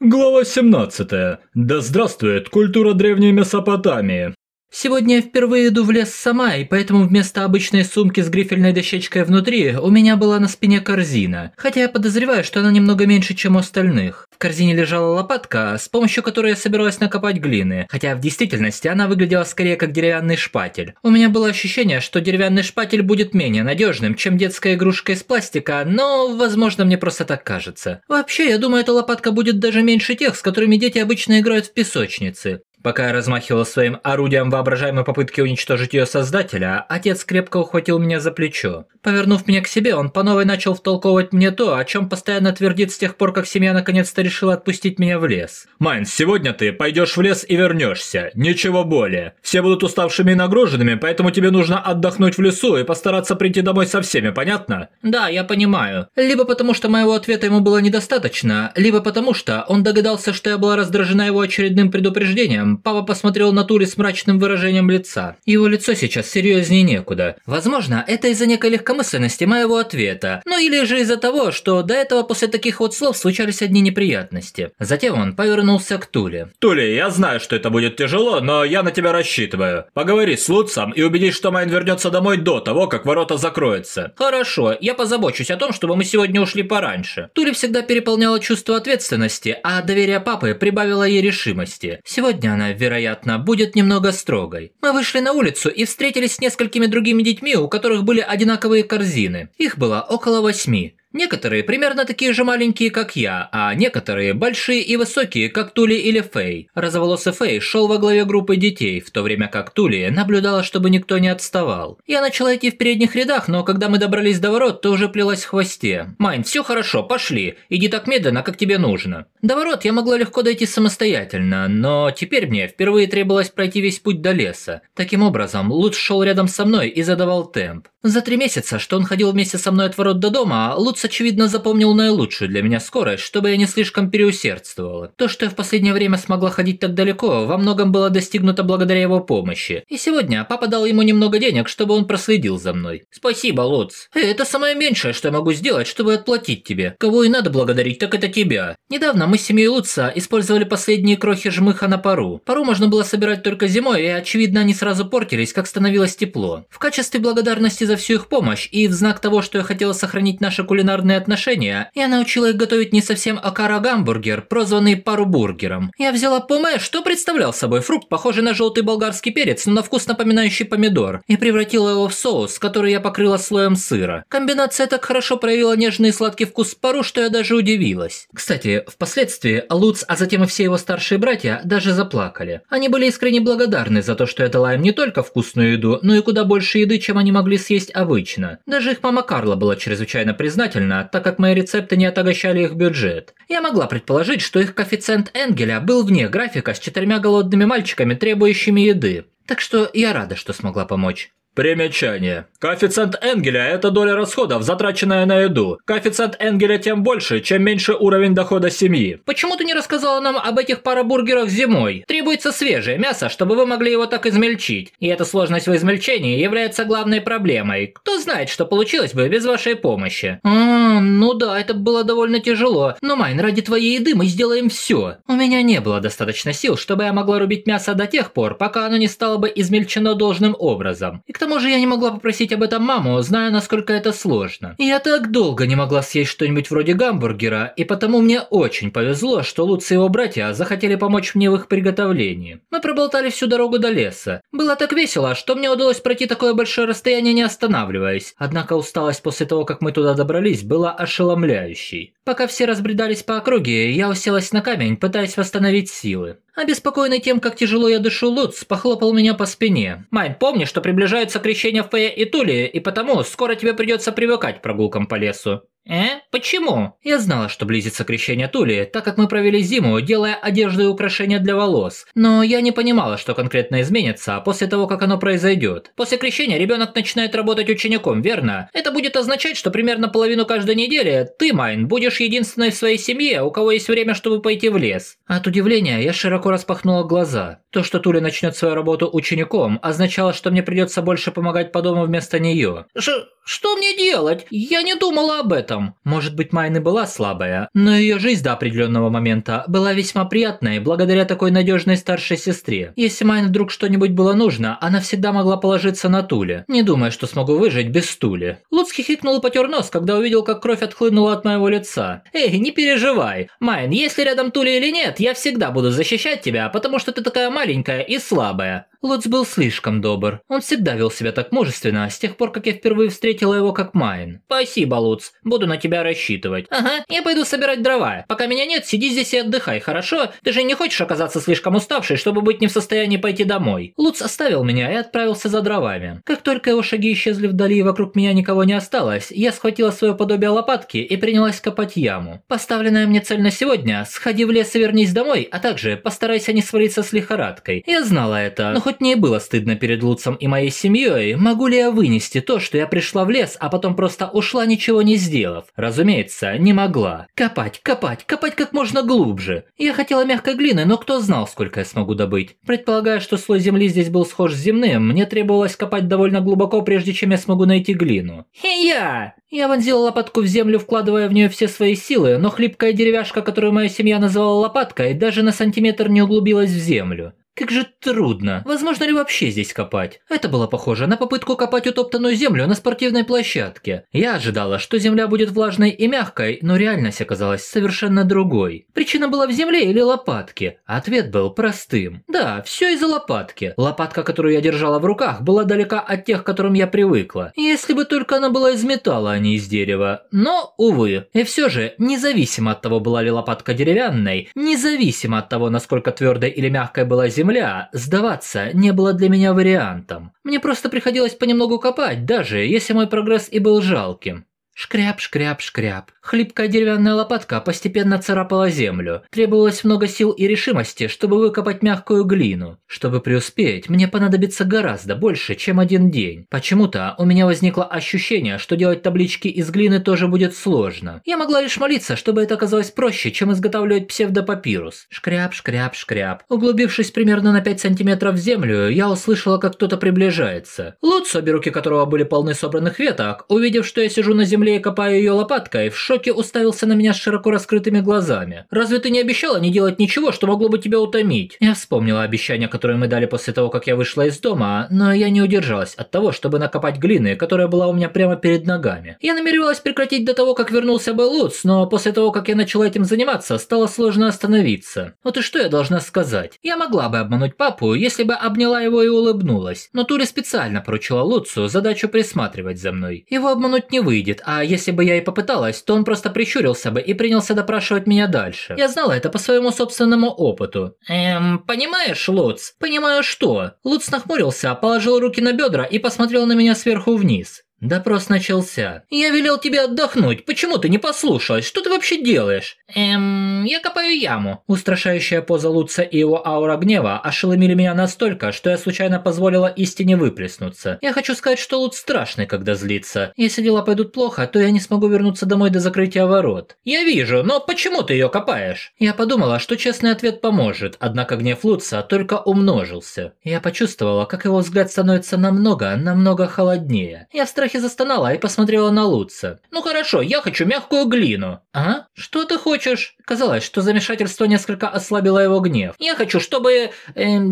Глава 17. Да здравствует культура древней Месопотамии. Сегодня я впервые иду в лес сама, и поэтому вместо обычной сумки с грифельной дощечкой внутри у меня была на спине корзина, хотя я подозреваю, что она немного меньше, чем у остальных. В корзине лежала лопатка, с помощью которой я собиралась накопать глины, хотя в действительности она выглядела скорее как деревянный шпатель. У меня было ощущение, что деревянный шпатель будет менее надежным, чем детская игрушка из пластика, но, возможно, мне просто так кажется. Вообще, я думаю, эта лопатка будет даже меньше тех, с которыми дети обычно играют в песочнице. Пока я размахивал своим орудием воображаемой попытки уничтожить ее создателя, отец крепко ухватил меня за плечо. Повернув меня к себе, он по новой начал втолковывать мне то, о чем постоянно твердит с тех пор, как семья наконец-то решила отпустить меня в лес. Майнс, сегодня ты пойдешь в лес и вернешься. Ничего более. Все будут уставшими и нагруженными, поэтому тебе нужно отдохнуть в лесу и постараться прийти домой со всеми, понятно? Да, я понимаю. Либо потому, что моего ответа ему было недостаточно, либо потому, что он догадался, что я была раздражена его очередным предупреждением, папа посмотрел на Тури с мрачным выражением лица. Его лицо сейчас серьезнее некуда. Возможно, это из-за некой легкомысленности моего ответа, ну или же из-за того, что до этого после таких вот слов случались одни неприятности. Затем он повернулся к Туле. Тули, я знаю, что это будет тяжело, но я на тебя рассчитываю. Поговори с Луцем и убедись, что Майн вернется домой до того, как ворота закроются. Хорошо, я позабочусь о том, чтобы мы сегодня ушли пораньше. Тули всегда переполняла чувство ответственности, а доверие папы прибавило ей решимости. Сегодня она, вероятно, будет немного строгой. Мы вышли на улицу и встретились с несколькими другими детьми, у которых были одинаковые корзины. Их было около восьми. Некоторые примерно такие же маленькие, как я, а некоторые большие и высокие, как Тули или Фэй. Розоволосый Фэй шел во главе группы детей, в то время как Тули наблюдала, чтобы никто не отставал. Я начала идти в передних рядах, но когда мы добрались до ворот, то уже плелась в хвосте. «Майн, все хорошо, пошли. Иди так медленно, как тебе нужно». До ворот я могла легко дойти самостоятельно, но теперь мне впервые требовалось пройти весь путь до леса. Таким образом, Лут шел рядом со мной и задавал темп. За три месяца, что он ходил вместе со мной от ворот до дома, Лут Луц, очевидно, запомнил наилучшую для меня скорость, чтобы я не слишком переусердствовала. То, что я в последнее время смогла ходить так далеко, во многом было достигнуто благодаря его помощи. И сегодня папа дал ему немного денег, чтобы он проследил за мной. Спасибо, Луц. Это самое меньшее, что я могу сделать, чтобы отплатить тебе. Кого и надо благодарить, так это тебя. Недавно мы с семьей Луца использовали последние крохи жмыха на пару. Пару можно было собирать только зимой, и, очевидно, они сразу портились, как становилось тепло. В качестве благодарности за всю их помощь и в знак того, что я хотела сохранить наше кулинарное кулинарные отношения, я научила их готовить не совсем акара-гамбургер, прозванный пару-бургером. Я взяла поме, что представлял собой фрукт, похожий на желтый болгарский перец, но на вкус напоминающий помидор, и превратила его в соус, который я покрыла слоем сыра. Комбинация так хорошо проявила нежный и сладкий вкус пару, что я даже удивилась. Кстати, впоследствии Луц, а затем и все его старшие братья даже заплакали. Они были искренне благодарны за то, что я дала им не только вкусную еду, но и куда больше еды, чем они могли съесть обычно. Даже их мама Карла была чрезвычайно признательна признательна, так как мои рецепты не отягощали их бюджет. Я могла предположить, что их коэффициент Энгеля был вне графика с четырьмя голодными мальчиками, требующими еды. Так что я рада, что смогла помочь. Примечание. Коэффициент Энгеля – это доля расходов, затраченная на еду. Коэффициент Энгеля тем больше, чем меньше уровень дохода семьи. Почему ты не рассказала нам об этих парабургерах зимой? Требуется свежее мясо, чтобы вы могли его так измельчить. И эта сложность в измельчении является главной проблемой. Кто знает, что получилось бы без вашей помощи? А, ну да, это было довольно тяжело. Но, Майн, ради твоей еды мы сделаем все. У меня не было достаточно сил, чтобы я могла рубить мясо до тех пор, пока оно не стало бы измельчено должным образом. И к тому тому же я не могла попросить об этом маму, зная, насколько это сложно. Я так долго не могла съесть что-нибудь вроде гамбургера, и потому мне очень повезло, что Луц и его братья захотели помочь мне в их приготовлении. Мы проболтали всю дорогу до леса. Было так весело, что мне удалось пройти такое большое расстояние не останавливаясь. Однако усталость после того, как мы туда добрались, была ошеломляющей. Пока все разбредались по округе, я уселась на камень, пытаясь восстановить силы. Обеспокоенный тем, как тяжело я дышу, Луц похлопал меня по спине. «Майн, помни, что приближается крещение в Пэе и Туле, и потому скоро тебе придется привыкать к прогулкам по лесу». «Э? Почему?» Я знала, что близится крещение Тули, так как мы провели зиму, делая одежду и украшения для волос. Но я не понимала, что конкретно изменится после того, как оно произойдет. После крещения ребенок начинает работать учеником, верно? Это будет означать, что примерно половину каждой недели ты, Майн, будешь единственной в своей семье, у кого есть время, чтобы пойти в лес. От удивления я широко распахнула глаза. То, что Туля начнет свою работу учеником, означало, что мне придется больше помогать по дому вместо нее. Ш что мне делать? Я не думала об этом. Этом. Может быть, Майн и была слабая, но ее жизнь до определенного момента была весьма приятной благодаря такой надежной старшей сестре. Если Майн вдруг что-нибудь было нужно, она всегда могла положиться на Туле, не думаю, что смогу выжить без Тули. Луц хихикнул и потер нос, когда увидел, как кровь отхлынула от моего лица. «Эй, не переживай. Майн, если рядом Тули или нет, я всегда буду защищать тебя, потому что ты такая маленькая и слабая. Луц был слишком добр. Он всегда вел себя так мужественно, с тех пор, как я впервые встретила его как Майн. «Спасибо, Луц. Буду на тебя рассчитывать». «Ага, я пойду собирать дрова. Пока меня нет, сиди здесь и отдыхай, хорошо? Ты же не хочешь оказаться слишком уставшей, чтобы быть не в состоянии пойти домой?» Луц оставил меня и отправился за дровами. Как только его шаги исчезли вдали и вокруг меня никого не осталось, я схватила свое подобие лопатки и принялась копать яму. Поставленная мне цель на сегодня – сходи в лес и вернись домой, а также постарайся не свалиться с лихорадкой. Я знала это, но хоть мне и было стыдно перед Луцем и моей семьей, могу ли я вынести то, что я пришла в лес, а потом просто ушла, ничего не сделав? Разумеется, не могла. Копать, копать, копать как можно глубже. Я хотела мягкой глины, но кто знал, сколько я смогу добыть. Предполагая, что слой земли здесь был схож с земным, мне требовалось копать довольно глубоко, прежде чем я смогу найти глину. И я! Я вонзила лопатку в землю, вкладывая в нее все свои силы, но хлипкая деревяшка, которую моя семья называла лопаткой, даже на сантиметр не углубилась в землю. Как же трудно. Возможно ли вообще здесь копать? Это было похоже на попытку копать утоптанную землю на спортивной площадке. Я ожидала, что земля будет влажной и мягкой, но реальность оказалась совершенно другой. Причина была в земле или лопатке? Ответ был простым. Да, все из-за лопатки. Лопатка, которую я держала в руках, была далека от тех, к которым я привыкла. Если бы только она была из металла, а не из дерева. Но, увы. И все же, независимо от того, была ли лопатка деревянной, независимо от того, насколько твердой или мягкой была земля, земля, сдаваться не было для меня вариантом. Мне просто приходилось понемногу копать, даже если мой прогресс и был жалким. Шкряп, шкряп, шкряп. Хлипкая деревянная лопатка постепенно царапала землю. Требовалось много сил и решимости, чтобы выкопать мягкую глину. Чтобы преуспеть, мне понадобится гораздо больше, чем один день. Почему-то у меня возникло ощущение, что делать таблички из глины тоже будет сложно. Я могла лишь молиться, чтобы это оказалось проще, чем изготавливать псевдопапирус. Шкряп, шкряп, шкряп. Углубившись примерно на 5 сантиметров в землю, я услышала, как кто-то приближается. Луц, обе руки которого были полны собранных веток, увидев, что я сижу на земле, земле и копаю ее лопаткой, в шоке уставился на меня с широко раскрытыми глазами. «Разве ты не обещала не делать ничего, что могло бы тебя утомить?» Я вспомнила обещание, которое мы дали после того, как я вышла из дома, но я не удержалась от того, чтобы накопать глины, которая была у меня прямо перед ногами. Я намеревалась прекратить до того, как вернулся бы Луц, но после того, как я начала этим заниматься, стало сложно остановиться. Вот и что я должна сказать? Я могла бы обмануть папу, если бы обняла его и улыбнулась, но Тури специально поручила Луцу задачу присматривать за мной. Его обмануть не выйдет, а если бы я и попыталась, то он просто прищурился бы и принялся допрашивать меня дальше. Я знала это по своему собственному опыту. Эм, понимаешь, Луц? Понимаю что? Луц нахмурился, положил руки на бедра и посмотрел на меня сверху вниз. Допрос начался. «Я велел тебе отдохнуть. Почему ты не послушалась? Что ты вообще делаешь?» «Эм, я копаю яму». Устрашающая поза Луца и его аура гнева ошеломили меня настолько, что я случайно позволила истине выплеснуться. Я хочу сказать, что Луц страшный, когда злится. Если дела пойдут плохо, то я не смогу вернуться домой до закрытия ворот. «Я вижу, но почему ты ее копаешь?» Я подумала, что честный ответ поможет, однако гнев Луца только умножился. Я почувствовала, как его взгляд становится намного, намного холоднее. Я в страхе застонала и посмотрела на Лутца. «Ну хорошо, я хочу мягкую глину». «А? Что ты хочешь?» Казалось, что замешательство несколько ослабило его гнев. «Я хочу, чтобы э,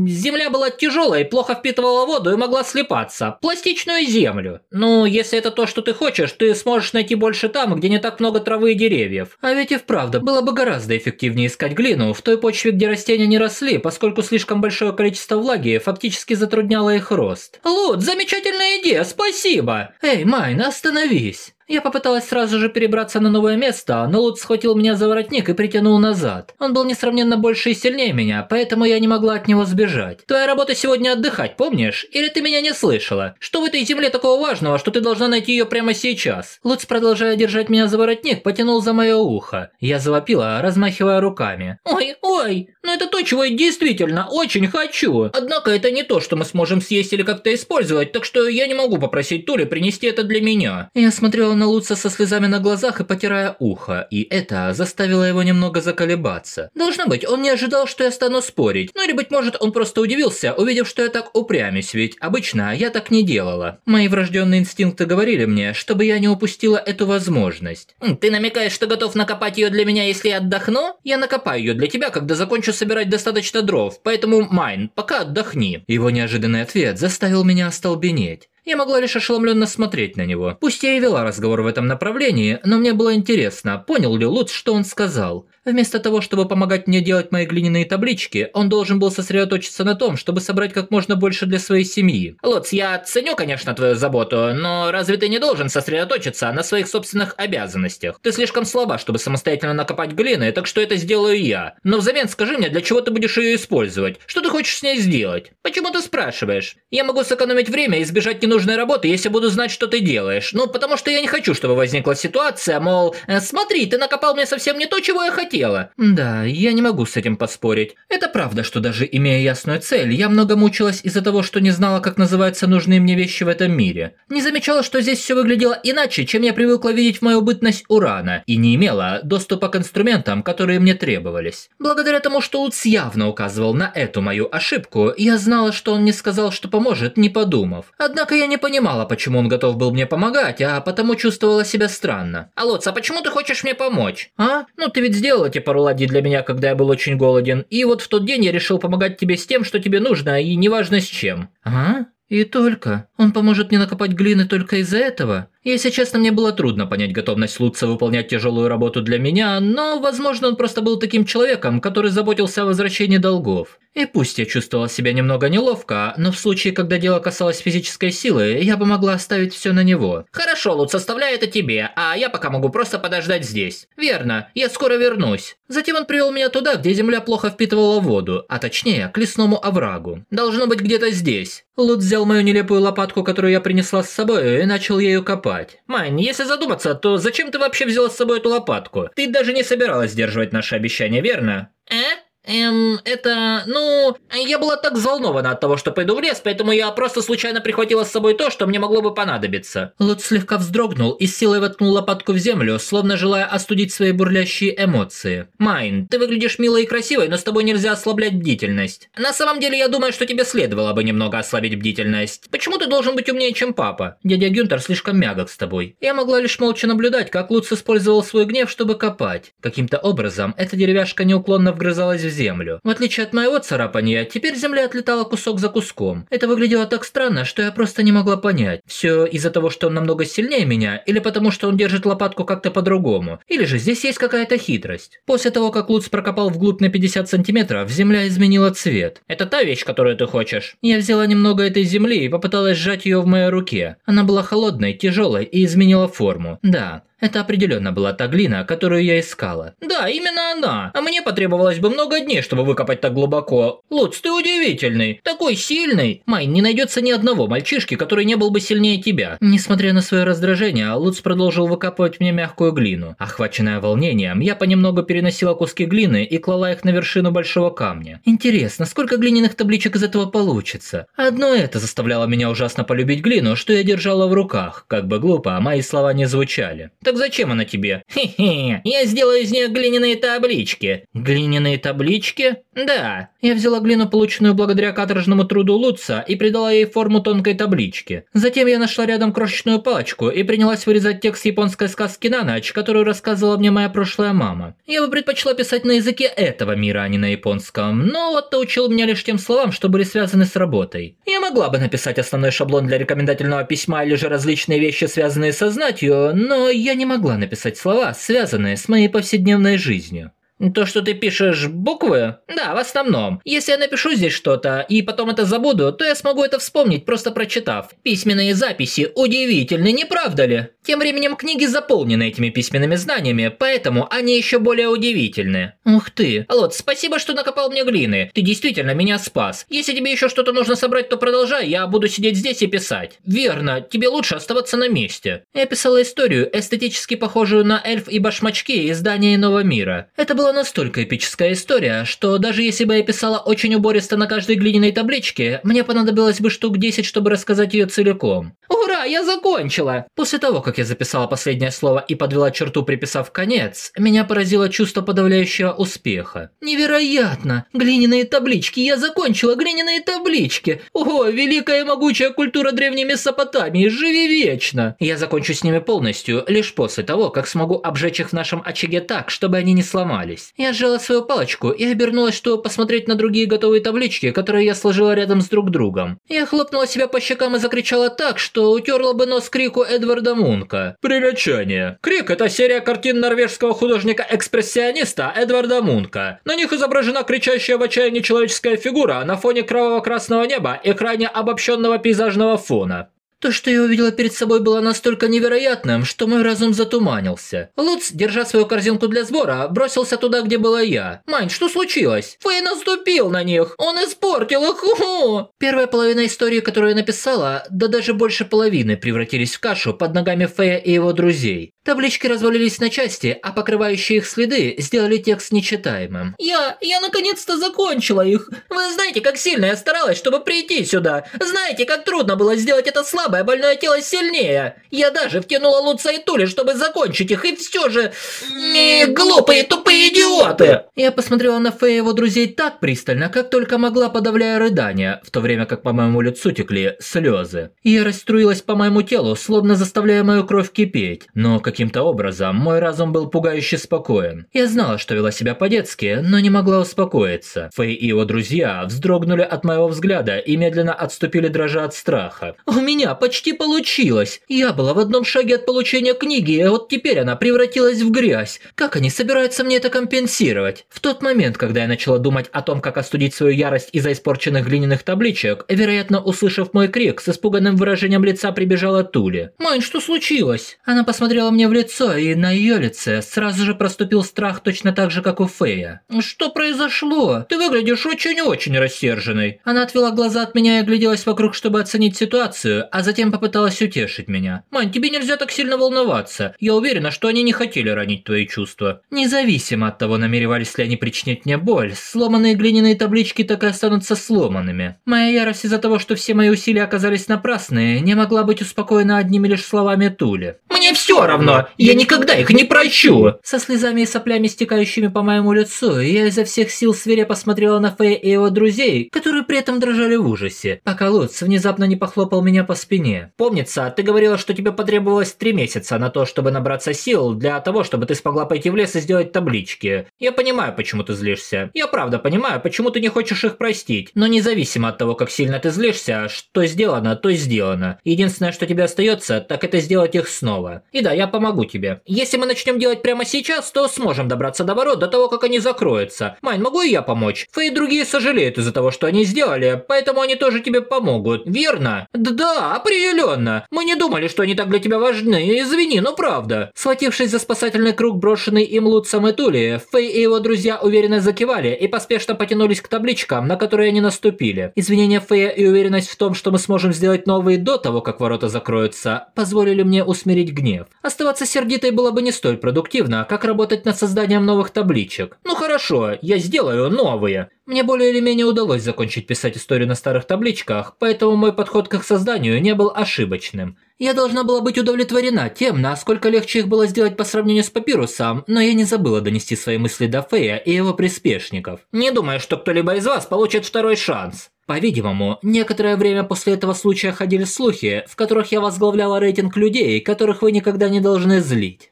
земля была тяжелой, плохо впитывала воду и могла слипаться. Пластичную землю. Ну, если это то, что ты хочешь, ты сможешь найти больше там, где не так много травы и деревьев. А ведь и вправду, было бы гораздо эффективнее искать глину в той почве, где растения не росли, поскольку слишком большое количество влаги фактически затрудняло их рост. Лут, замечательная идея, спасибо! Эй, Майн, остановись! Я попыталась сразу же перебраться на новое место, но Лут схватил меня за воротник и притянул назад. Он был несравненно больше и сильнее меня, поэтому я не могла от него сбежать. Твоя работа сегодня отдыхать, помнишь? Или ты меня не слышала? Что в этой земле такого важного, что ты должна найти ее прямо сейчас? Лут, продолжая держать меня за воротник, потянул за мое ухо. Я завопила, размахивая руками. Ой, ой, но это то, чего я действительно очень хочу. Однако это не то, что мы сможем съесть или как-то использовать, так что я не могу попросить Тури принести это для меня. Я смотрела на Луца со слезами на глазах и потирая ухо, и это заставило его немного заколебаться. Должно быть, он не ожидал, что я стану спорить, ну или, быть может, он просто удивился, увидев, что я так упрямюсь, ведь обычно я так не делала. Мои врожденные инстинкты говорили мне, чтобы я не упустила эту возможность. «Ты намекаешь, что готов накопать ее для меня, если я отдохну? Я накопаю ее для тебя, когда закончу собирать достаточно дров, поэтому, Майн, пока отдохни». Его неожиданный ответ заставил меня остолбенеть. Я могла лишь ошеломленно смотреть на него. Пусть я и вела разговор в этом направлении, но мне было интересно, понял ли Луц, что он сказал. Вместо того, чтобы помогать мне делать мои глиняные таблички, он должен был сосредоточиться на том, чтобы собрать как можно больше для своей семьи. Луц, я ценю, конечно, твою заботу, но разве ты не должен сосредоточиться на своих собственных обязанностях? Ты слишком слаба, чтобы самостоятельно накопать глины, так что это сделаю я. Но взамен скажи мне, для чего ты будешь ее использовать? Что ты хочешь с ней сделать? Почему ты спрашиваешь? Я могу сэкономить время и избежать ненужной работы, если буду знать, что ты делаешь. Ну, потому что я не хочу, чтобы возникла ситуация, мол, «Э, смотри, ты накопал мне совсем не то, чего я хотел хотела. Да, я не могу с этим поспорить. Это правда, что даже имея ясную цель, я много мучилась из-за того, что не знала, как называются нужные мне вещи в этом мире. Не замечала, что здесь все выглядело иначе, чем я привыкла видеть в мою бытность урана, и не имела доступа к инструментам, которые мне требовались. Благодаря тому, что Уц явно указывал на эту мою ошибку, я знала, что он не сказал, что поможет, не подумав. Однако я не понимала, почему он готов был мне помогать, а потому чувствовала себя странно. Алоц, а почему ты хочешь мне помочь? А? Ну ты ведь сделал эти пару ладьи для меня, когда я был очень голоден, и вот в тот день я решил помогать тебе с тем, что тебе нужно, и неважно с чем. А? И только. Он поможет мне накопать глины только из-за этого? Если честно, мне было трудно понять готовность Лутца выполнять тяжелую работу для меня, но, возможно, он просто был таким человеком, который заботился о возвращении долгов. И пусть я чувствовала себя немного неловко, но в случае, когда дело касалось физической силы, я бы могла оставить все на него. Хорошо, Луц, оставляю это тебе, а я пока могу просто подождать здесь. Верно, я скоро вернусь. Затем он привел меня туда, где земля плохо впитывала воду, а точнее, к лесному оврагу. Должно быть где-то здесь. Лут взял мою нелепую лопатку, которую я принесла с собой, и начал ею копать. Мань, если задуматься, то зачем ты вообще взяла с собой эту лопатку? Ты даже не собиралась сдерживать наши обещания, верно? Э? Эм, это, ну, я была так взволнована от того, что пойду в лес, поэтому я просто случайно прихватила с собой то, что мне могло бы понадобиться. Лот слегка вздрогнул и с силой воткнул лопатку в землю, словно желая остудить свои бурлящие эмоции. Майн, ты выглядишь милой и красивой, но с тобой нельзя ослаблять бдительность. На самом деле, я думаю, что тебе следовало бы немного ослабить бдительность. Почему ты должен быть умнее, чем папа? Дядя Гюнтер слишком мягок с тобой. Я могла лишь молча наблюдать, как Луц использовал свой гнев, чтобы копать. Каким-то образом, эта деревяшка неуклонно вгрызалась в землю. В отличие от моего царапания, теперь земля отлетала кусок за куском. Это выглядело так странно, что я просто не могла понять. Все из-за того, что он намного сильнее меня, или потому что он держит лопатку как-то по-другому, или же здесь есть какая-то хитрость. После того, как Луц прокопал вглубь на 50 сантиметров, земля изменила цвет. Это та вещь, которую ты хочешь? Я взяла немного этой земли и попыталась сжать ее в моей руке. Она была холодной, тяжелой и изменила форму. Да, это определенно была та глина, которую я искала. Да, именно она. А мне потребовалось бы много дней, чтобы выкопать так глубоко. Луц, ты удивительный. Такой сильный. Май, не найдется ни одного мальчишки, который не был бы сильнее тебя. Несмотря на свое раздражение, Луц продолжил выкапывать мне мягкую глину. Охваченная волнением, я понемногу переносила куски глины и клала их на вершину большого камня. Интересно, сколько глиняных табличек из этого получится? Одно это заставляло меня ужасно полюбить глину, что я держала в руках. Как бы глупо, мои слова не звучали. Так зачем она тебе? Хе-хе, я сделаю из нее глиняные таблички. Глиняные таблички? Да. Я взяла глину, полученную благодаря каторжному труду Луца, и придала ей форму тонкой таблички. Затем я нашла рядом крошечную палочку и принялась вырезать текст японской сказки на ночь, которую рассказывала мне моя прошлая мама. Я бы предпочла писать на языке этого мира, а не на японском, но Отто учил меня лишь тем словам, что были связаны с работой. Я могла бы написать основной шаблон для рекомендательного письма или же различные вещи, связанные со знатью, но я не могла написать слова, связанные с моей повседневной жизнью. То, что ты пишешь буквы? Да, в основном. Если я напишу здесь что-то и потом это забуду, то я смогу это вспомнить, просто прочитав. Письменные записи удивительны, не правда ли? Тем временем книги заполнены этими письменными знаниями, поэтому они еще более удивительны. Ух ты. Алот, спасибо, что накопал мне глины. Ты действительно меня спас. Если тебе еще что-то нужно собрать, то продолжай, я буду сидеть здесь и писать. Верно, тебе лучше оставаться на месте. Я писала историю, эстетически похожую на эльф и башмачки издания Иного мира. Это было была настолько эпическая история, что даже если бы я писала очень убористо на каждой глиняной табличке, мне понадобилось бы штук 10, чтобы рассказать ее целиком. Ура, я закончила! После того, как я записала последнее слово и подвела черту, приписав конец, меня поразило чувство подавляющего успеха. Невероятно! Глиняные таблички, я закончила глиняные таблички! О, великая и могучая культура древней Месопотамии, живи вечно! Я закончу с ними полностью, лишь после того, как смогу обжечь их в нашем очаге так, чтобы они не сломались. Я сжала свою палочку и обернулась, чтобы посмотреть на другие готовые таблички, которые я сложила рядом с друг другом. Я хлопнула себя по щекам и закричала так, что утерла бы нос крику Эдварда Мунка. Примечание. Крик – это серия картин норвежского художника-экспрессиониста Эдварда Мунка. На них изображена кричащая в отчаянии человеческая фигура на фоне кроваво-красного неба и крайне обобщенного пейзажного фона. То, что я увидела перед собой, было настолько невероятным, что мой разум затуманился. Луц, держа свою корзинку для сбора, бросился туда, где была я. «Мань, что случилось?» «Фэй наступил на них! Он испортил их! Ху-ху!» Первая половина истории, которую я написала, да даже больше половины, превратились в кашу под ногами Фэя и его друзей. Таблички развалились на части, а покрывающие их следы сделали текст нечитаемым. «Я... я наконец-то закончила их! Вы знаете, как сильно я старалась, чтобы прийти сюда! Знаете, как трудно было сделать это слабое больное тело сильнее! Я даже втянула Луца и Тули, чтобы закончить их, и все же... Ми, глупые, тупые идиоты!» Я посмотрела на Фея и его друзей так пристально, как только могла, подавляя рыдания, в то время как по моему лицу текли слезы. Ярость струилась по моему телу, словно заставляя мою кровь кипеть, но как Каким-то образом мой разум был пугающе спокоен. Я знала, что вела себя по-детски, но не могла успокоиться. Фэй и его друзья вздрогнули от моего взгляда и медленно отступили дрожа от страха. «У меня почти получилось! Я была в одном шаге от получения книги, и вот теперь она превратилась в грязь. Как они собираются мне это компенсировать?» В тот момент, когда я начала думать о том, как остудить свою ярость из-за испорченных глиняных табличек, вероятно, услышав мой крик, с испуганным выражением лица прибежала Тули. «Майн, что случилось?» Она посмотрела мне в лицо, и на ее лице сразу же проступил страх точно так же, как у Фея. «Что произошло? Ты выглядишь очень-очень рассерженной». Она отвела глаза от меня и огляделась вокруг, чтобы оценить ситуацию, а затем попыталась утешить меня. «Мань, тебе нельзя так сильно волноваться. Я уверена, что они не хотели ранить твои чувства. Независимо от того, намеревались ли они причинить мне боль, сломанные глиняные таблички так и останутся сломанными. Моя ярость из-за того, что все мои усилия оказались напрасные, не могла быть успокоена одними лишь словами Тули. «Мне все равно! Я никогда их не прощу!» Со слезами и соплями, стекающими по моему лицу, я изо всех сил свирепо смотрела на Фея и его друзей, которые при этом дрожали в ужасе, пока Луц внезапно не похлопал меня по спине. «Помнится, ты говорила, что тебе потребовалось три месяца на то, чтобы набраться сил для того, чтобы ты смогла пойти в лес и сделать таблички. Я понимаю, почему ты злишься. Я правда понимаю, почему ты не хочешь их простить. Но независимо от того, как сильно ты злишься, что сделано, то сделано. Единственное, что тебе остается, так это сделать их снова. И да, я помогу тебе. Если мы начнем делать прямо сейчас, то сможем добраться до ворот до того, как они закроются. Майн, могу и я помочь? Фэй и другие сожалеют из-за того, что они сделали, поэтому они тоже тебе помогут, верно? Да, определенно. Мы не думали, что они так для тебя важны, извини, но правда. Схватившись за спасательный круг, брошенный им Лутсом и Тули, Фэй и его друзья уверенно закивали и поспешно потянулись к табличкам, на которые они наступили. Извинения Фэя и уверенность в том, что мы сможем сделать новые до того, как ворота закроются, позволили мне усмирить гнев. Оставаться сердитой было бы не столь продуктивно, как работать над созданием новых табличек. Ну хорошо, я сделаю новые. Мне более или менее удалось закончить писать историю на старых табличках, поэтому мой подход к их созданию не был ошибочным. Я должна была быть удовлетворена тем, насколько легче их было сделать по сравнению с папирусом, но я не забыла донести свои мысли до Фея и его приспешников. Не думаю, что кто-либо из вас получит второй шанс. По-видимому, некоторое время после этого случая ходили слухи, в которых я возглавляла рейтинг людей, которых вы никогда не должны злить.